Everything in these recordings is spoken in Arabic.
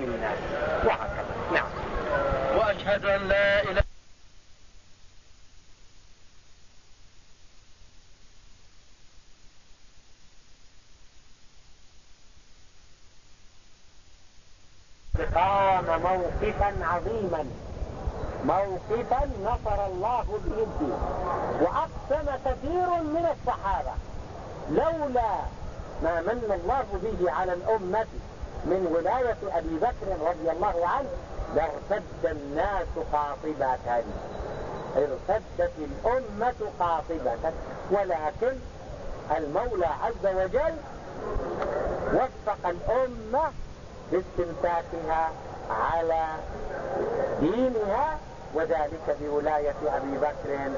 عن الناس. وهكذا. نعم. وأشهد أن لا إله قام موقفا عظيما. موقفا نصر الله به الدين وأقسم كثير من الصحابة. لولا ما من الله به على الأمة من ولاية أبي بكر رضي الله عنه لارتد الناس قاطبة ارتدت الأمة قاطبة ولكن المولى عز وجل وفق الأمة باستمساكها على دينها وذلك بولاية أبي بكر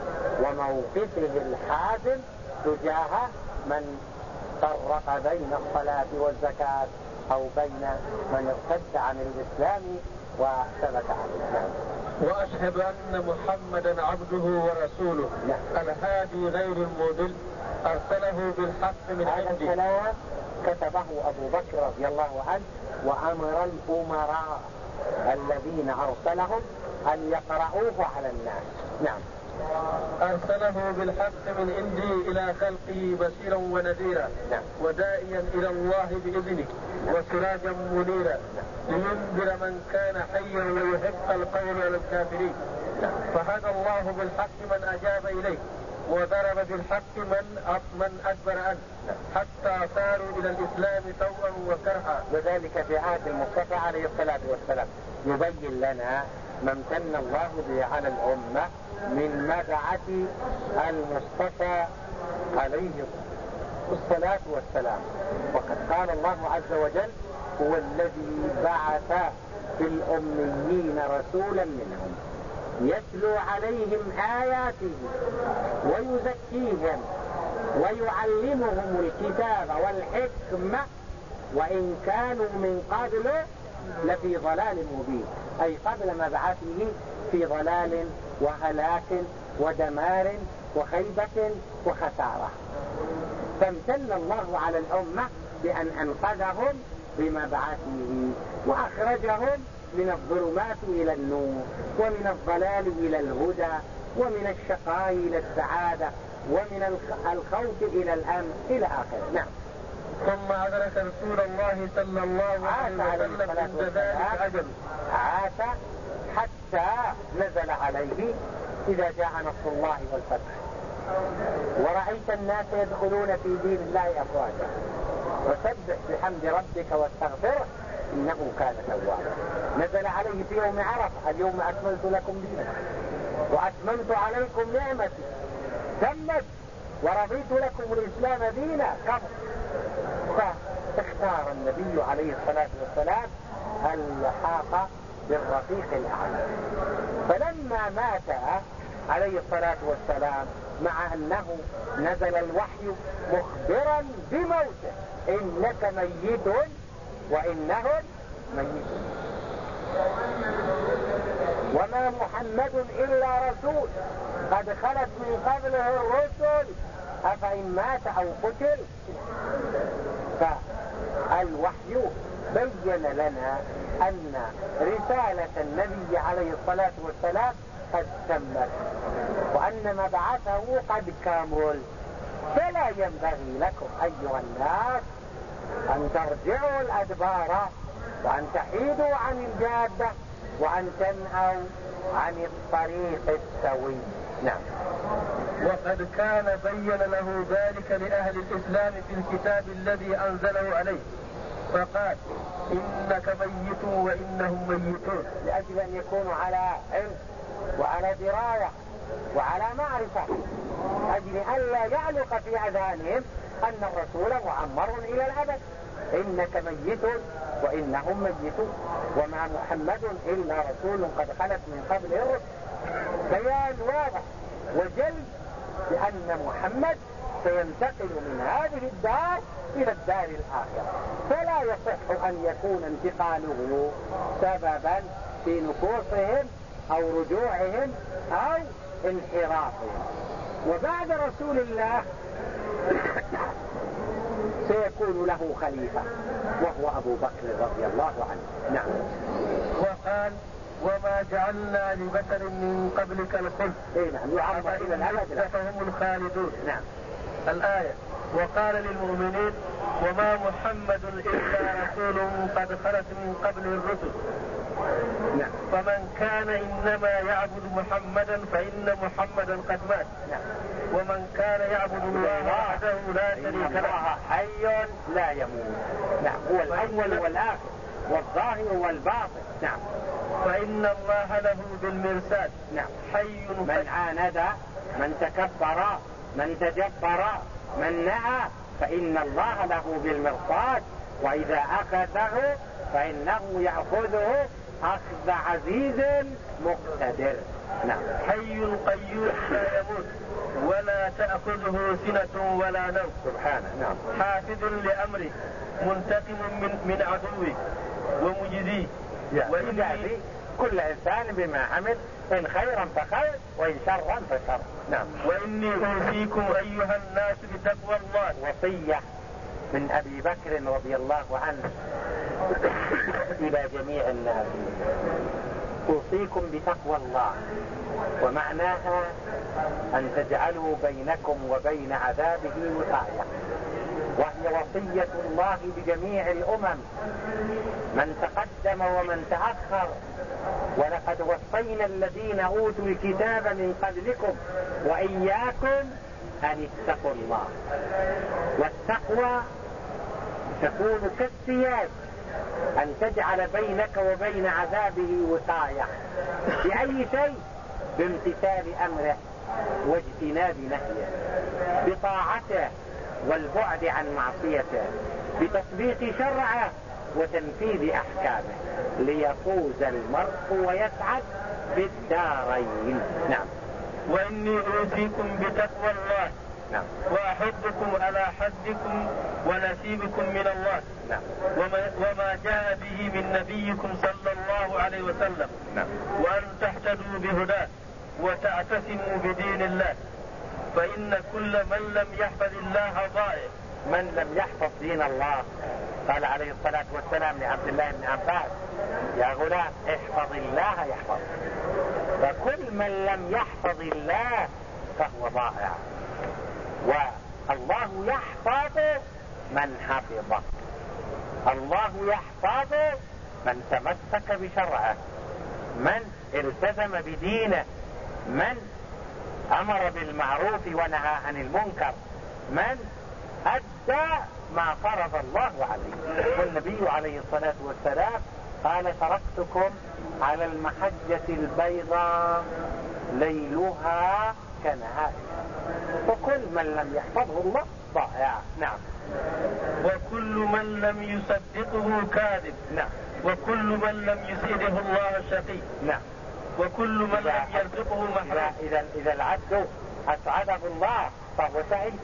وموقفه الحازم تجاه من فرق بين الصلاة والزكاة. أو بين من ارتد عن الإسلام وثبت عن الإسلام. وأشهد أن محمدا عبده ورسوله. نعم. الهادي غير المضل. أرسله بالحق من هذا الكلام كتبه أبو بكر رضي الله عنه وأمر الأمراء الذين أرسلهم أن يقرؤوه على الناس. نعم. أرسله بالحق من عندي إلى خلقه بشيرا ونذيرا نعم. ودائيا إلى الله بإذنه نعم. وسراجا منيرا نعم. لينذر من كان حيا ويحق القول على الكافرين نعم. فهدى الله بالحق من أجاب إليه وضرب بالحق من من أدبر عنه حتى صاروا إلى الإسلام توأا وكرها وذلك في عهد المصطفى عليه الصلاة والسلام يبين لنا ما امتن الله به على الأمة من مبعث المصطفى عليه الصلاة والسلام. وقد قال الله عز وجل هو الذي بعث في الأميين رسولا منهم يتلو عليهم آياته ويزكيهم ويعلمهم الكتاب والحكمة وإن كانوا من قبل لفي ضلال مبين. أي قبل مبعثه في ضلال وهلاك ودمار وخيبة وخسارة. فامتن الله على الأمة بأن أنقذهم بمبعثه وأخرجهم من الظلمات إلى النور ومن الضلال إلى الهدى ومن الشقاء إلى السعادة ومن الخوف إلى الأمن إلى آخره. نعم. ثم أدرك رسول الله صلى الله عليه وسلم عند ذلك أجل. عاش حتى نزل عليه إذا جاء نصر الله والفتح. ورأيت الناس يدخلون في دين الله أفواجا. وسبح بحمد ربك واستغفره إنه كان توابا. نزل عليه في يوم عرفة. اليوم أكملت لكم دينكم. وأتممت عليكم نعمتي. تمت. ورضيت لكم الإسلام دينا. كم؟ فاختار النبي عليه الصلاة والسلام اللحاق بالرفيق الأعلى. فلما مات عليه الصلاة والسلام مع أنه نزل الوحي مخبرا بموته إنك ميت وإنهم ميتون وما محمد إلا رسول. قد خلت من قبله الرسل أفإن مات أو قتل فالوحي بين لنا أن رسالة النبي عليه الصلاة والسلام قد تمت وأن مبعثه قد كامل. فلا ينبغي لكم أيها الناس أن ترجعوا الأدبار وأن تحيدوا عن الجادة وأن تنهوا عن الطريق السوي. نعم. وقد كان بين له ذلك لأهل الإسلام في الكتاب الذي أنزله عليه. فقال إنك ميت وإنهم ميتون. لأجل أن يكونوا على علم وعلى دراية وعلى معرفة. أجل أن لا يعلق في أذهانهم أن الرسول معمر إلى الأبد. إنك ميت وإنهم ميتون. وما محمد إلا رسول قد خلت من قبل الرسل. بيان واضح وجل بأن محمد سينتقل من هذه الدار إلى الدار الآخرة. فلا يصح أن يكون انتقاله سببا في نفوسهم أو رجوعهم أو انحرافهم. وبعد رسول الله سيكون له خليفة وهو أبو بكر رضي الله عنه. نعم. وقال وما جعلنا لبشر من قبلك الخلد. اي نعم يعرض إلى الابد فهم الخالدون. نعم. الآية وقال للمؤمنين وما محمد إلا رسول قد خلت من قبل الرسل. نعم. فمن كان إنما يعبد محمدا فإن محمدا قد مات. نعم. ومن كان يعبد الله وحده لا شريك له. حي لا يموت. نعم هو الأول والآخر. والظاهر والباطن. نعم. فإن الله له بالمرسال. نعم. حي من عاند من تكبر من تجبر من نعى فإن الله له بالمرصاد. وإذا أخذه فإنه يأخذه أخذ عزيز مقتدر. نعم. حي قيوم لا يموت ولا تأخذه سنة ولا نوم. سبحانه. نعم. حافظ لأمره منتقم من, من عدوه. ومجزيه وإني كل إنسان بما عمل إن خيرا فخير وإن شرا فشر. نعم. وإني أوصيكم أيها الناس بتقوى الله. وصية من أبي بكر رضي الله عنه إلى جميع الناس. أوصيكم بتقوى الله ومعناها أن تجعلوا بينكم وبين عذابه وقاية. وهي وصية الله بجميع الأمم. من تقدم ومن تأخر ولقد وصينا الذين أوتوا الكتاب من قبلكم وإياكم أن اتقوا الله. والتقوى تكون كالسياج أن تجعل بينك وبين عذابه وقاية بأي شيء؟ بامتثال أمره واجتناب نهيه. بطاعته والبعد عن معصيته بتطبيق شرعه وتنفيذ أحكامه ليفوز المرء ويسعد في الدارين نعم. وإني أوصيكم بتقوى الله. نعم. وأحبكم على حدكم ونسيبكم من الله. نعم. وما, وما جاء به من نبيكم صلى الله عليه وسلم. نعم. وأن تهتدوا بهداه وتعتصموا بدين الله. فإن كل من لم يحفظ الله ضائع. من لم يحفظ دين الله. قال عليه الصلاة والسلام لعبد الله بن عباس يا غلام احفظ الله يحفظ فكل من لم يحفظ الله فهو ضائع. والله يحفظ من حفظه. الله يحفظ من تمسك بشرعه. من التزم بدينه. من أمر بالمعروف ونهى عن المنكر. من؟ ادى ما فرض الله عليه. والنبي عليه الصلاة والسلام قال تركتكم على المحجة البيضاء ليلها كنهارها. وكل من لم يحفظه الله ضائع نعم. وكل من لم يصدقه كاذب. نعم. وكل من لم يسعده الله شقي. نعم. وكل من لم يرزقه محروم إذا إذا العبد أسعده الله فهو سعيد.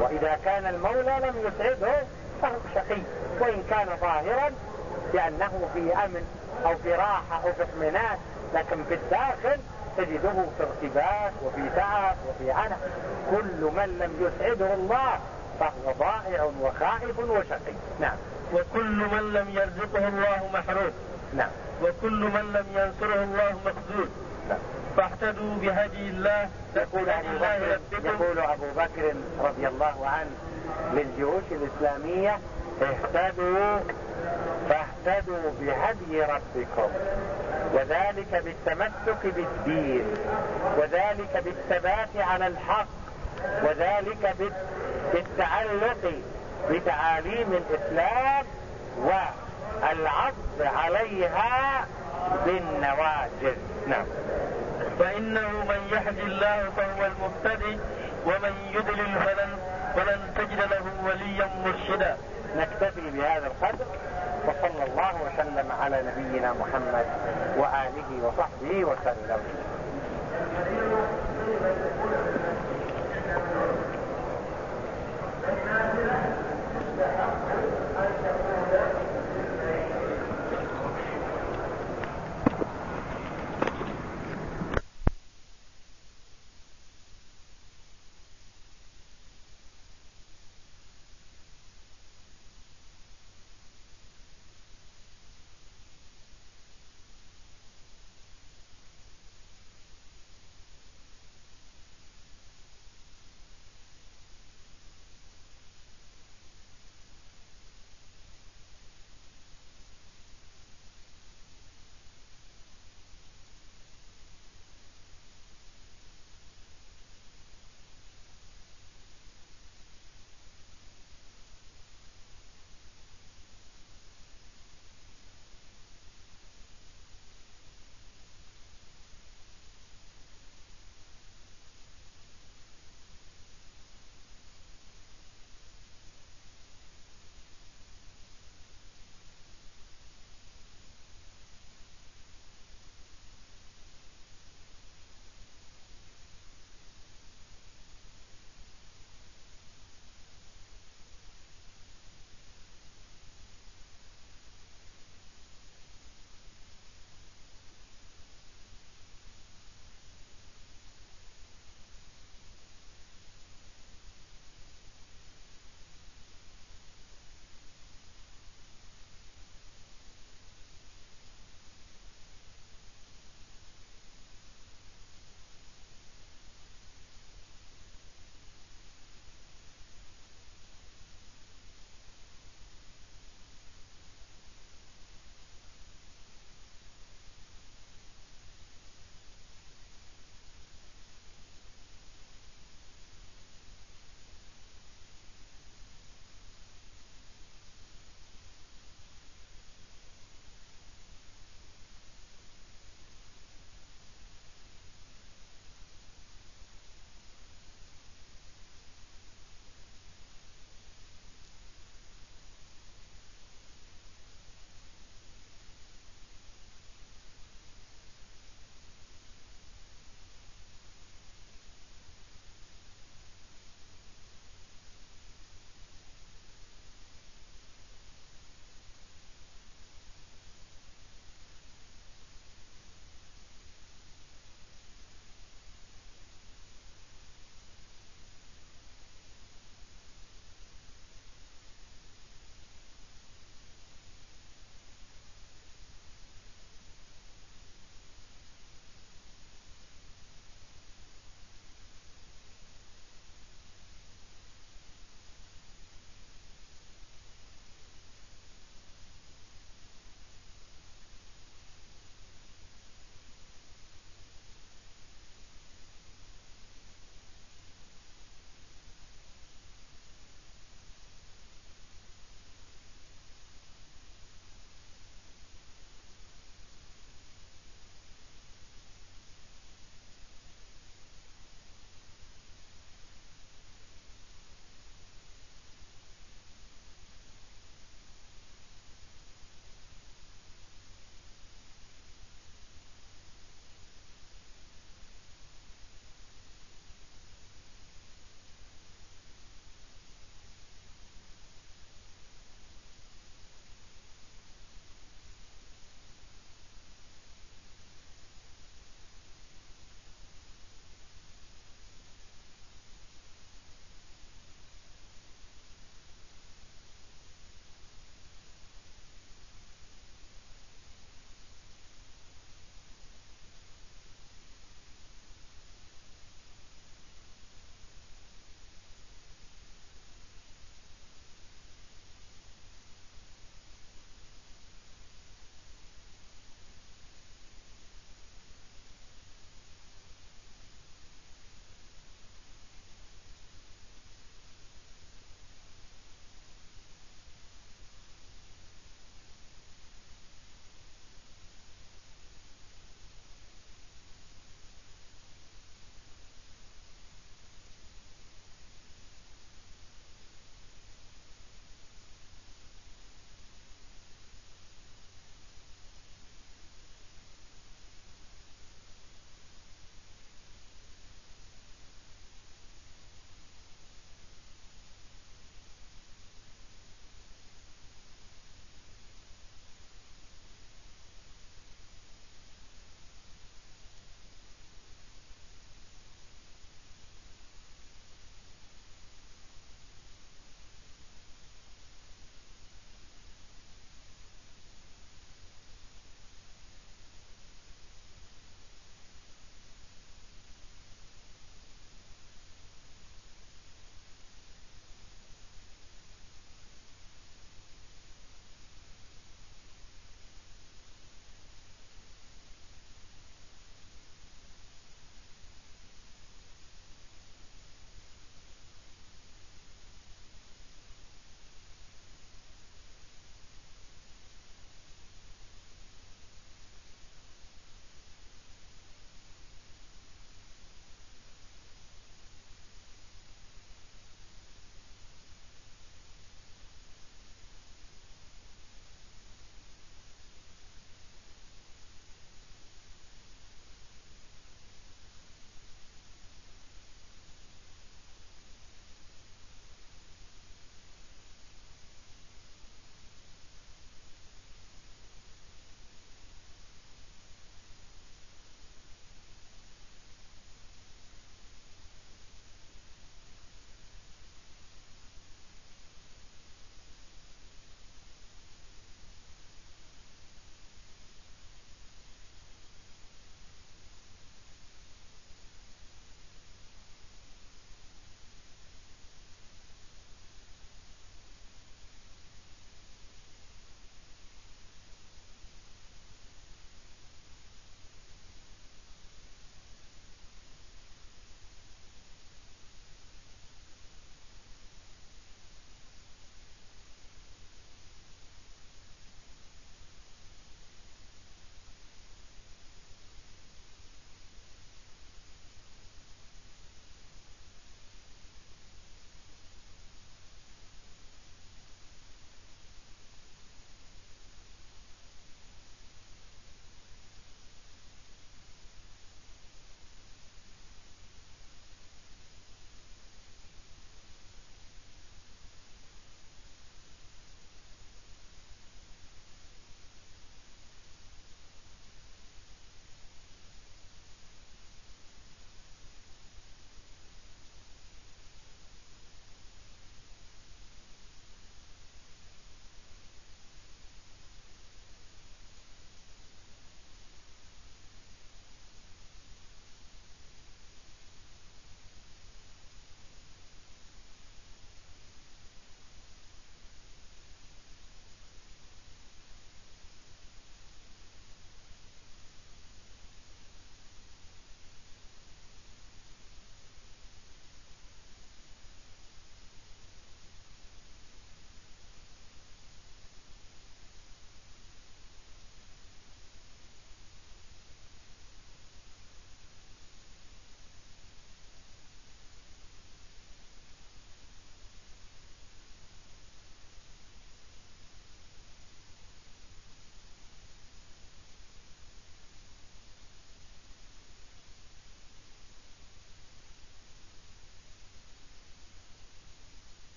وإذا كان المولى لم يسعده فهو شقي وإن كان ظاهرا لأنه في أمن أو في راحة أو في اطمئنان لكن في الداخل تجده في ارتباك وفي تعب وفي عنى كل من لم يسعده الله فهو ضائع وخائف وشقي. نعم. وكل من لم يرزقه الله محروم نعم. وكل من لم ينصره الله مخذول نعم. فاحتدوا بهدي الله. يقول أبو بكر, يقول أبو بكر رضي الله عنه للجيوش الإسلامية اهتدوا فاهتدوا بهدي ربكم. وذلك بالتمسك بالدين وذلك بالثبات على الحق وذلك بالتعلق بتعاليم الإسلام والعض عليها بالنواجذ. نعم. فإنه من يهد الله فهو المهتدي ومن يضلل فلن فلن تجد له وليا مرشدا. نكتفي بهذا القدر وصلى الله وسلم على نبينا محمد وآله وصحبه وسلم.